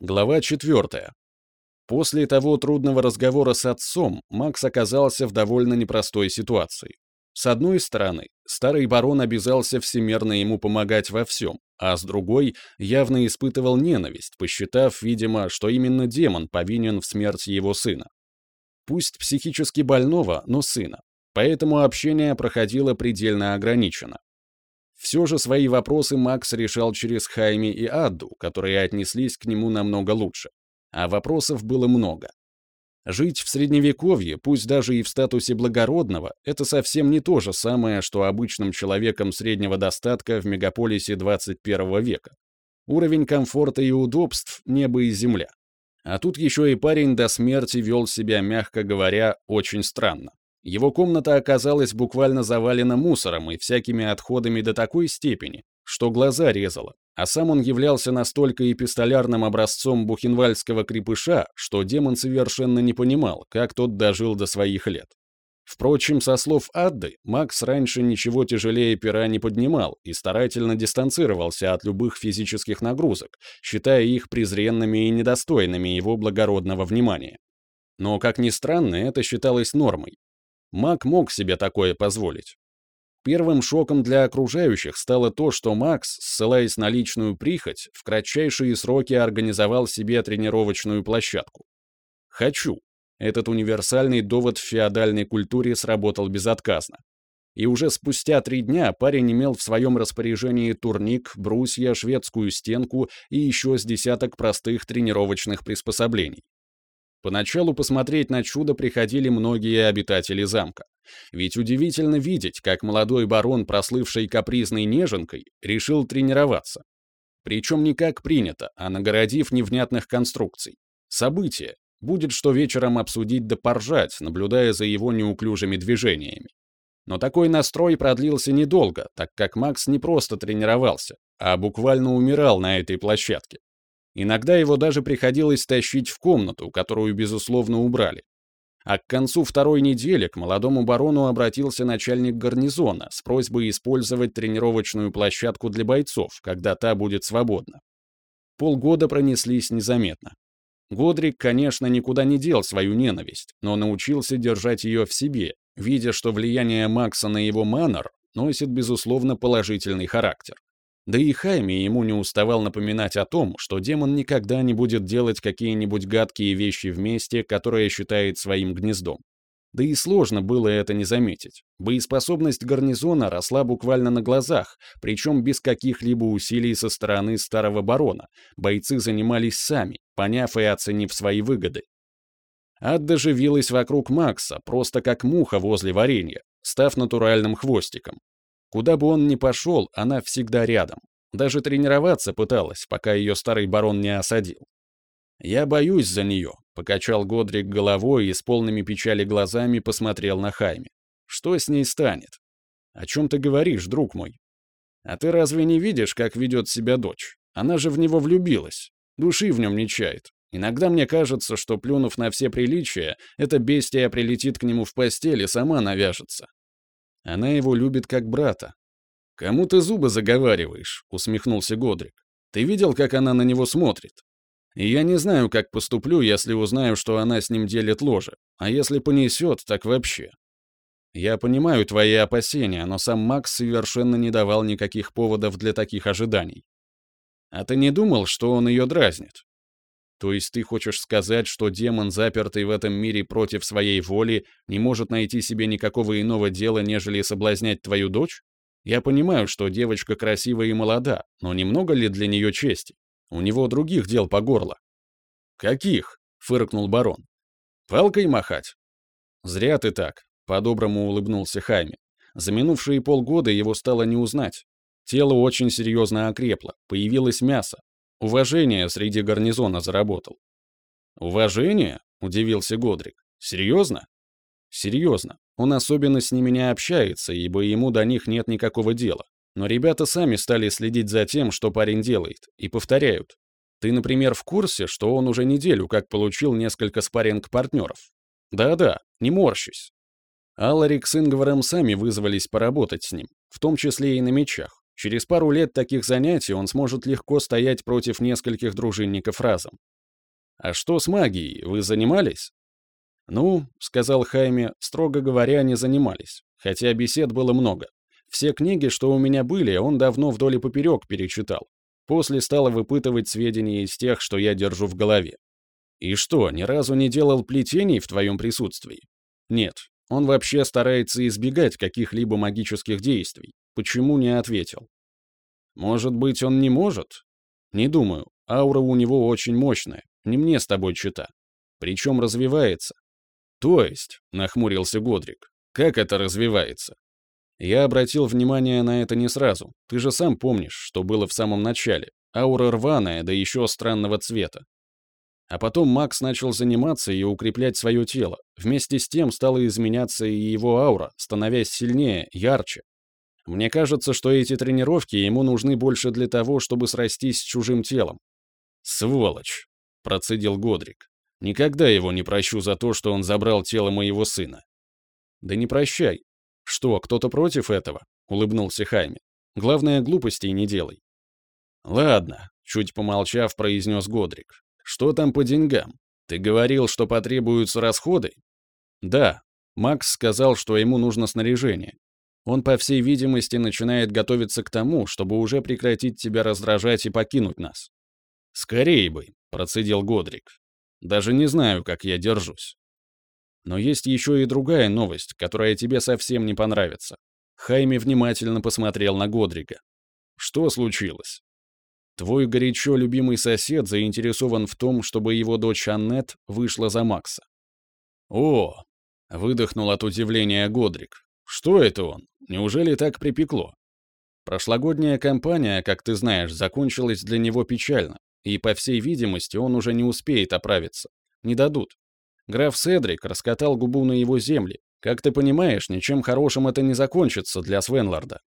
Глава 4. После того трудного разговора с отцом Макс оказался в довольно непростой ситуации. С одной стороны, старый барон обязался всемерно ему помогать во всем, а с другой явно испытывал ненависть, посчитав, видимо, что именно демон повинен в смерти его сына. Пусть психически больного, но сына. Поэтому общение проходило предельно ограниченно. Все же свои вопросы Макс решал через Хайми и Адду, которые отнеслись к нему намного лучше. А вопросов было много. Жить в Средневековье, пусть даже и в статусе благородного, это совсем не то же самое, что обычным человеком среднего достатка в мегаполисе 21 века. Уровень комфорта и удобств — небо и земля. А тут еще и парень до смерти вел себя, мягко говоря, очень странно. Его комната оказалась буквально завалена мусором и всякими отходами до такой степени, что глаза резало, а сам он являлся настолько эпистолярным образцом бухенвальского крепыша, что демон совершенно не понимал, как тот дожил до своих лет. Впрочем, со слов Адды, Макс раньше ничего тяжелее пера не поднимал и старательно дистанцировался от любых физических нагрузок, считая их презренными и недостойными его благородного внимания. Но, как ни странно, это считалось нормой, Мак мог себе такое позволить. Первым шоком для окружающих стало то, что Макс, ссылаясь на личную прихоть, в кратчайшие сроки организовал себе тренировочную площадку. «Хочу». Этот универсальный довод в феодальной культуре сработал безотказно. И уже спустя три дня парень имел в своем распоряжении турник, брусья, шведскую стенку и еще с десяток простых тренировочных приспособлений. Поначалу посмотреть на чудо приходили многие обитатели замка. Ведь удивительно видеть, как молодой барон, прослывший капризной неженкой, решил тренироваться. Причем не как принято, а нагородив невнятных конструкций. Событие. Будет что вечером обсудить да поржать, наблюдая за его неуклюжими движениями. Но такой настрой продлился недолго, так как Макс не просто тренировался, а буквально умирал на этой площадке. Иногда его даже приходилось тащить в комнату, которую, безусловно, убрали. А к концу второй недели к молодому барону обратился начальник гарнизона с просьбой использовать тренировочную площадку для бойцов, когда та будет свободна. Полгода пронеслись незаметно. Годрик, конечно, никуда не дел свою ненависть, но научился держать ее в себе, видя, что влияние Макса на его манер носит, безусловно, положительный характер. Да и Хайми ему не уставал напоминать о том, что демон никогда не будет делать какие-нибудь гадкие вещи вместе, которые считает своим гнездом. Да и сложно было это не заметить. Боеспособность гарнизона росла буквально на глазах, причем без каких-либо усилий со стороны старого барона. Бойцы занимались сами, поняв и оценив свои выгоды. Адда живилась вокруг Макса, просто как муха возле варенья, став натуральным хвостиком. Куда бы он ни пошел, она всегда рядом. Даже тренироваться пыталась, пока ее старый барон не осадил. «Я боюсь за нее», — покачал Годрик головой и с полными печали глазами посмотрел на Хайме. «Что с ней станет?» «О чем ты говоришь, друг мой?» «А ты разве не видишь, как ведет себя дочь? Она же в него влюбилась. Души в нем не чает. Иногда мне кажется, что, плюнув на все приличия, эта бестия прилетит к нему в постель и сама навяжется. Она его любит как брата. «Кому ты зубы заговариваешь?» — усмехнулся Годрик. «Ты видел, как она на него смотрит? И я не знаю, как поступлю, если узнаю, что она с ним делит ложе. А если понесет, так вообще. Я понимаю твои опасения, но сам Макс совершенно не давал никаких поводов для таких ожиданий. А ты не думал, что он ее дразнит? То есть ты хочешь сказать, что демон, запертый в этом мире против своей воли, не может найти себе никакого иного дела, нежели соблазнять твою дочь? Я понимаю, что девочка красива и молода, но немного ли для нее чести? У него других дел по горло. «Каких?» — фыркнул барон. «Палкой махать?» «Зря ты так», — по-доброму улыбнулся Хайме. За минувшие полгода его стало не узнать. Тело очень серьезно окрепло, появилось мясо, Уважение среди гарнизона заработал. «Уважение?» — удивился Годрик. «Серьезно?» «Серьезно. Он особенно с ними не общается, ибо ему до них нет никакого дела. Но ребята сами стали следить за тем, что парень делает, и повторяют. Ты, например, в курсе, что он уже неделю как получил несколько спарринг-партнеров? Да-да, не морщись. Аларик с Ингваром сами вызвались поработать с ним, в том числе и на мечах Через пару лет таких занятий он сможет легко стоять против нескольких дружинников разом. «А что с магией? Вы занимались?» «Ну», — сказал Хайме, — «строго говоря, не занимались, хотя бесед было много. Все книги, что у меня были, он давно вдоль и поперек перечитал. После стало выпытывать сведения из тех, что я держу в голове. И что, ни разу не делал плетений в твоем присутствии? Нет, он вообще старается избегать каких-либо магических действий. Почему не ответил? Может быть, он не может? Не думаю. Аура у него очень мощная. Не мне с тобой чита. Причем развивается. То есть, нахмурился Годрик, как это развивается? Я обратил внимание на это не сразу. Ты же сам помнишь, что было в самом начале. Аура рваная, да еще странного цвета. А потом Макс начал заниматься и укреплять свое тело. Вместе с тем стала изменяться и его аура, становясь сильнее, ярче. Мне кажется, что эти тренировки ему нужны больше для того, чтобы срастись с чужим телом. «Сволочь!» — процедил Годрик. «Никогда его не прощу за то, что он забрал тело моего сына». «Да не прощай. Что, кто-то против этого?» — улыбнулся Хайме. «Главное, глупостей не делай». «Ладно», — чуть помолчав, произнес Годрик. «Что там по деньгам? Ты говорил, что потребуются расходы?» «Да». Макс сказал, что ему нужно снаряжение. Он, по всей видимости, начинает готовиться к тому, чтобы уже прекратить тебя раздражать и покинуть нас. «Скорее бы», — процедил Годрик. «Даже не знаю, как я держусь». Но есть еще и другая новость, которая тебе совсем не понравится. Хайми внимательно посмотрел на Годрига. Что случилось? Твой горячо любимый сосед заинтересован в том, чтобы его дочь Аннет вышла за Макса. О, выдохнул от удивления Годрик. Что это он? Неужели так припекло? Прошлогодняя кампания, как ты знаешь, закончилась для него печально, и, по всей видимости, он уже не успеет оправиться. Не дадут. Граф Седрик раскатал губу на его земли. Как ты понимаешь, ничем хорошим это не закончится для Свенларда.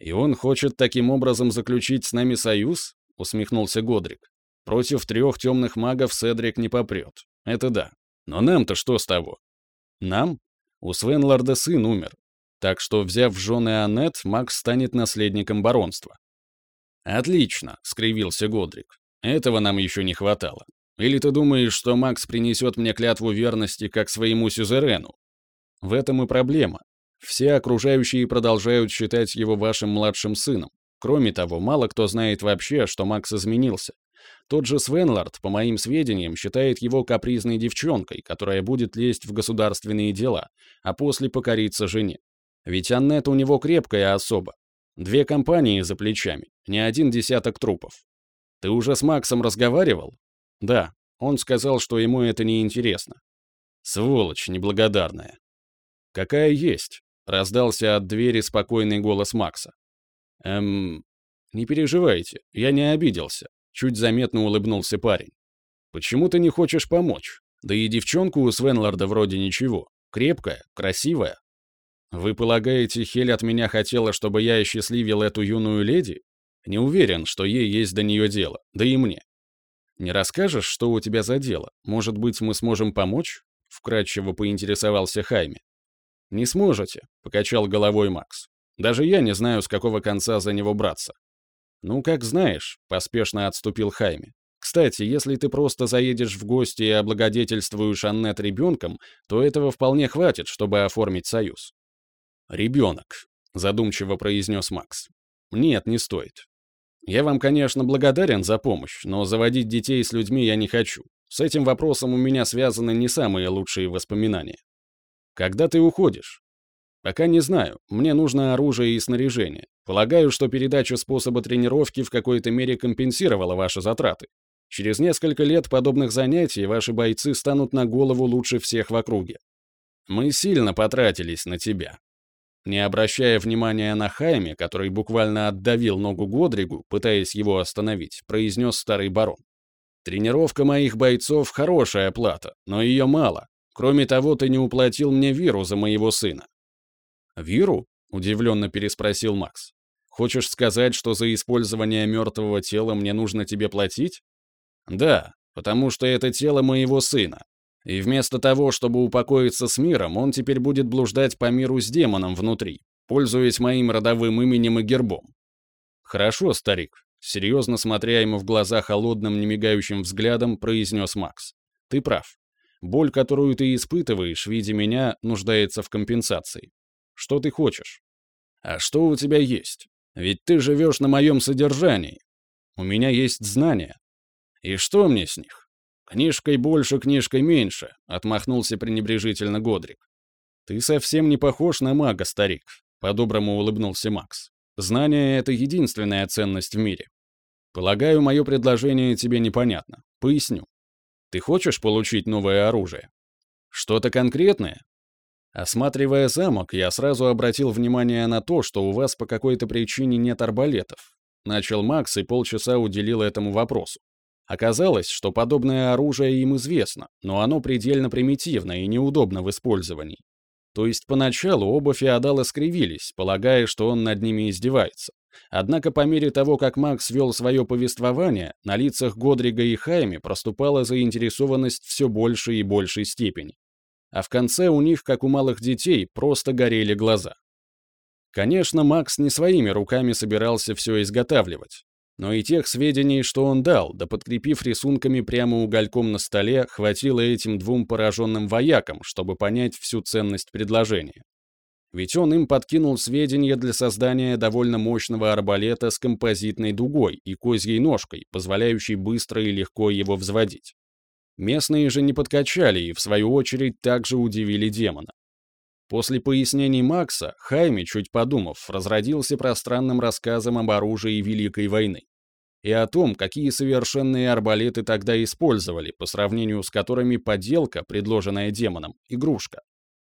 И он хочет таким образом заключить с нами союз? Усмехнулся Годрик. Против трех темных магов Седрик не попрет. Это да. Но нам-то что с того? Нам? У Свенларда сын умер, так что, взяв в жены Аннет, Макс станет наследником баронства. «Отлично», — скривился Годрик. «Этого нам еще не хватало. Или ты думаешь, что Макс принесет мне клятву верности как своему сюзерену? В этом и проблема. Все окружающие продолжают считать его вашим младшим сыном. Кроме того, мало кто знает вообще, что Макс изменился. Тот же Свенлард, по моим сведениям, считает его капризной девчонкой, которая будет лезть в государственные дела, а после покориться жене. Ведь Аннет у него крепкая особа. Две компании за плечами, не один десяток трупов. Ты уже с Максом разговаривал? Да, он сказал, что ему это не интересно. Сволочь неблагодарная. Какая есть? Раздался от двери спокойный голос Макса. Эм, не переживайте, я не обиделся. Чуть заметно улыбнулся парень. Почему ты не хочешь помочь? Да и девчонку у Свенларда вроде ничего. Крепкая, красивая, вы полагаете, Хель от меня хотела, чтобы я осчастливил эту юную леди? Не уверен, что ей есть до нее дело, да и мне. Не расскажешь, что у тебя за дело? Может быть, мы сможем помочь? Вкратчиво поинтересовался Хайме. Не сможете, покачал головой Макс. Даже я не знаю, с какого конца за него браться. Ну, как знаешь, поспешно отступил Хайме. Кстати, если ты просто заедешь в гости и облагодетельствуешь Аннет ребенком, то этого вполне хватит, чтобы оформить союз. «Ребенок», — задумчиво произнес Макс. «Нет, не стоит. Я вам, конечно, благодарен за помощь, но заводить детей с людьми я не хочу. С этим вопросом у меня связаны не самые лучшие воспоминания. Когда ты уходишь? Пока не знаю. Мне нужно оружие и снаряжение. Полагаю, что передача способа тренировки в какой-то мере компенсировала ваши затраты. Через несколько лет подобных занятий ваши бойцы станут на голову лучше всех в округе. Мы сильно потратились на тебя, не обращая внимания на Хайме, который буквально отдавил ногу Годригу, пытаясь его остановить, произнес старый барон. «Тренировка моих бойцов — хорошая плата, но ее мало. Кроме того, ты не уплатил мне виру за моего сына». «Виру?» — удивленно переспросил Макс. «Хочешь сказать, что за использование мертвого тела мне нужно тебе платить?» «Да, потому что это тело моего сына, и вместо того, чтобы упокоиться с миром, он теперь будет блуждать по миру с демоном внутри, пользуясь моим родовым именем и гербом. «Хорошо, старик», — серьезно смотря ему в глаза холодным, немигающим взглядом, произнес Макс. «Ты прав. Боль, которую ты испытываешь, видя меня, нуждается в компенсации. Что ты хочешь? А что у тебя есть? Ведь ты живешь на моем содержании. У меня есть знания. И что мне с них? Книжкой больше, книжкой меньше, отмахнулся пренебрежительно Годрик. Ты совсем не похож на мага, старик, по-доброму улыбнулся Макс. Знание — это единственная ценность в мире. Полагаю, мое предложение тебе непонятно. Поясню. Ты хочешь получить новое оружие? Что-то конкретное? Осматривая замок, я сразу обратил внимание на то, что у вас по какой-то причине нет арбалетов. Начал Макс и полчаса уделил этому вопросу. Оказалось, что подобное оружие им известно, но оно предельно примитивно и неудобно в использовании. То есть поначалу оба феодала скривились, полагая, что он над ними издевается. Однако по мере того, как Макс вел свое повествование, на лицах Годрига и Хайми проступала заинтересованность все большей и большей степени. А в конце у них, как у малых детей, просто горели глаза. Конечно, Макс не своими руками собирался все изготавливать. Но и тех сведений, что он дал, да подкрепив рисунками прямо угольком на столе, хватило этим двум пораженным воякам, чтобы понять всю ценность предложения. Ведь он им подкинул сведения для создания довольно мощного арбалета с композитной дугой и козьей ножкой, позволяющей быстро и легко его взводить. Местные же не подкачали и, в свою очередь, также удивили демона. После пояснений Макса, Хайми, чуть подумав, разродился пространным рассказом об оружии Великой войны и о том, какие совершенные арбалеты тогда использовали, по сравнению с которыми подделка, предложенная демоном, игрушка.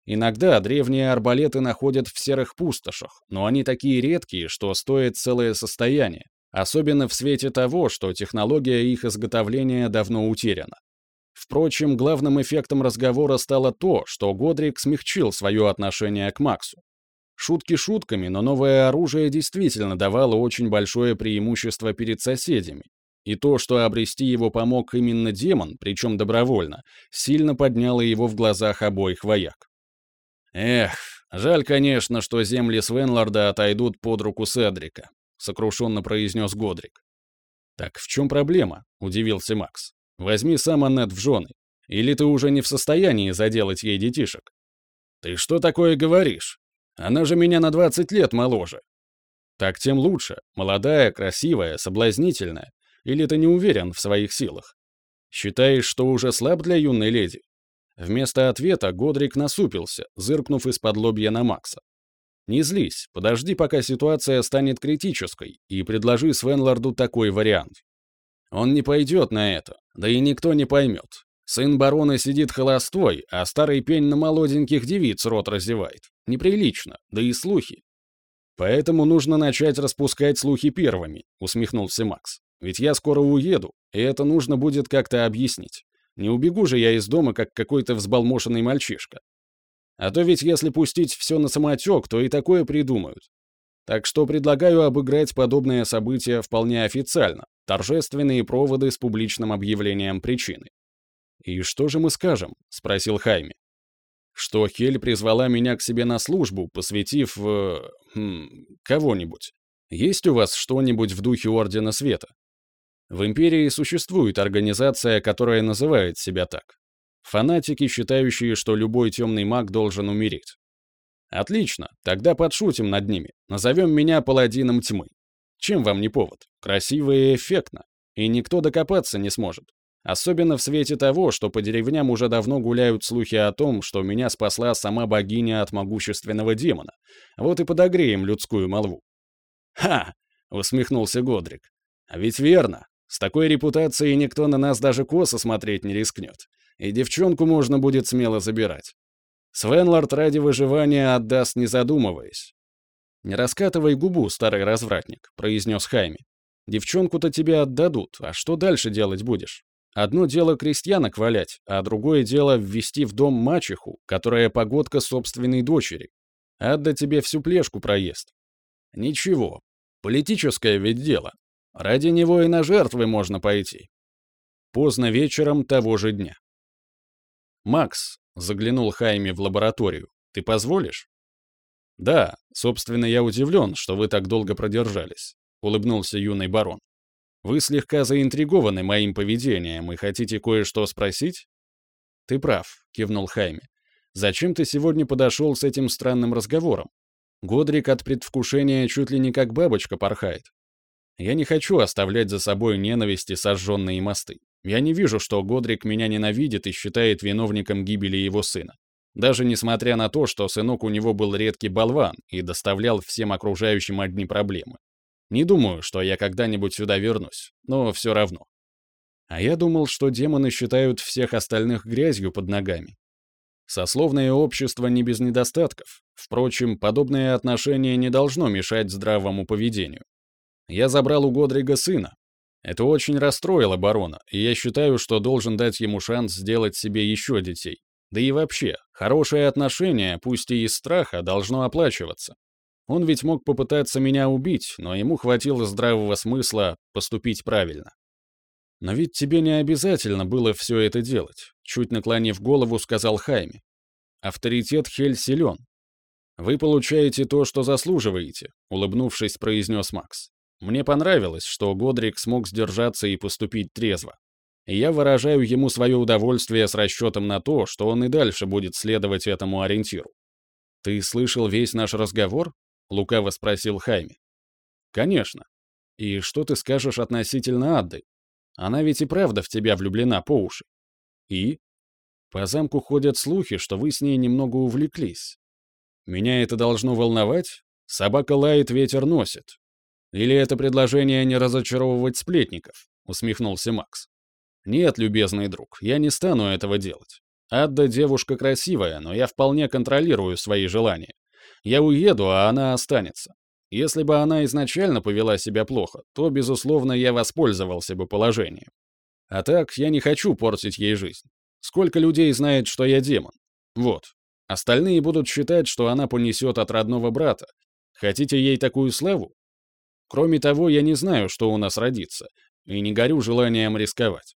Иногда древние арбалеты находят в серых пустошах, но они такие редкие, что стоят целое состояние, особенно в свете того, что технология их изготовления давно утеряна. Впрочем, главным эффектом разговора стало то, что Годрик смягчил свое отношение к Максу. Шутки шутками, но новое оружие действительно давало очень большое преимущество перед соседями. И то, что обрести его помог именно демон, причем добровольно, сильно подняло его в глазах обоих вояк. «Эх, жаль, конечно, что земли Свенларда отойдут под руку Седрика», — сокрушенно произнес Годрик. «Так в чем проблема?» — удивился Макс. «Возьми сам Аннет в жены. Или ты уже не в состоянии заделать ей детишек?» «Ты что такое говоришь? Она же меня на 20 лет моложе». «Так тем лучше. Молодая, красивая, соблазнительная. Или ты не уверен в своих силах? Считаешь, что уже слаб для юной леди? Вместо ответа Годрик насупился, зыркнув из-под лобья на Макса. «Не злись, подожди, пока ситуация станет критической, и предложи Свенларду такой вариант. Он не пойдет на это, да и никто не поймет. Сын барона сидит холостой, а старый пень на молоденьких девиц рот раздевает. Неприлично, да и слухи. Поэтому нужно начать распускать слухи первыми», — усмехнулся Макс. «Ведь я скоро уеду, и это нужно будет как-то объяснить. Не убегу же я из дома, как какой-то взбалмошенный мальчишка. А то ведь если пустить все на самотек, то и такое придумают. Так что предлагаю обыграть подобное событие вполне официально, торжественные проводы с публичным объявлением причины. «И что же мы скажем?» — спросил Хайми. «Что Хель призвала меня к себе на службу, посвятив... Э, хм, кого-нибудь. Есть у вас что-нибудь в духе Ордена Света?» В империи существует организация, которая называет себя так. Фанатики, считающие, что любой темный маг должен умереть. Отлично, тогда подшутим над ними. Назовем меня паладином тьмы. Чем вам не повод? Красиво и эффектно. И никто докопаться не сможет. Особенно в свете того, что по деревням уже давно гуляют слухи о том, что меня спасла сама богиня от могущественного демона. Вот и подогреем людскую молву. «Ха!» — усмехнулся Годрик. «А ведь верно. С такой репутацией никто на нас даже косо смотреть не рискнет. И девчонку можно будет смело забирать. Свенлорд ради выживания отдаст, не задумываясь. «Не раскатывай губу, старый развратник», — произнес Хайми. «Девчонку-то тебе отдадут, а что дальше делать будешь? Одно дело крестьянок валять, а другое дело ввести в дом мачеху, которая погодка собственной дочери. Адда тебе всю плешку проест. Ничего, политическое ведь дело. Ради него и на жертвы можно пойти. Поздно вечером того же дня. «Макс», — заглянул Хайми в лабораторию, — «ты позволишь?» «Да, собственно, я удивлен, что вы так долго продержались. улыбнулся юный барон. «Вы слегка заинтригованы моим поведением и хотите кое-что спросить?» «Ты прав», — кивнул Хайме. «Зачем ты сегодня подошел с этим странным разговором? Годрик от предвкушения чуть ли не как бабочка порхает. Я не хочу оставлять за собой ненависть и сожженные мосты. Я не вижу, что Годрик меня ненавидит и считает виновником гибели его сына. Даже несмотря на то, что сынок у него был редкий болван и доставлял всем окружающим одни проблемы. Не думаю, что я когда-нибудь сюда вернусь, но все равно. А я думал, что демоны считают всех остальных грязью под ногами. Сословное общество не без недостатков. Впрочем, подобное отношение не должно мешать здравому поведению. Я забрал у Годрига сына. Это очень расстроило барона, и я считаю, что должен дать ему шанс сделать себе еще детей. Да и вообще, хорошее отношение, пусть и из страха, должно оплачиваться. Он ведь мог попытаться меня убить, но ему хватило здравого смысла поступить правильно. «Но ведь тебе не обязательно было все это делать», — чуть наклонив голову, сказал Хайми. «Авторитет Хель силен. Вы получаете то, что заслуживаете», — улыбнувшись, произнес Макс. «Мне понравилось, что Годрик смог сдержаться и поступить трезво. И я выражаю ему свое удовольствие с расчетом на то, что он и дальше будет следовать этому ориентиру. «Ты слышал весь наш разговор?» — лукаво спросил Хайми. «Конечно. И что ты скажешь относительно Адды? Она ведь и правда в тебя влюблена по уши. И? По замку ходят слухи, что вы с ней немного увлеклись. Меня это должно волновать? Собака лает, ветер носит. Или это предложение не разочаровывать сплетников? Усмехнулся Макс. Нет, любезный друг, я не стану этого делать. Адда девушка красивая, но я вполне контролирую свои желания. Я уеду, а она останется. Если бы она изначально повела себя плохо, то, безусловно, я воспользовался бы положением. А так, я не хочу портить ей жизнь. Сколько людей знает, что я демон? Вот. Остальные будут считать, что она понесет от родного брата. Хотите ей такую славу? Кроме того, я не знаю, что у нас родится, и не горю желанием рисковать.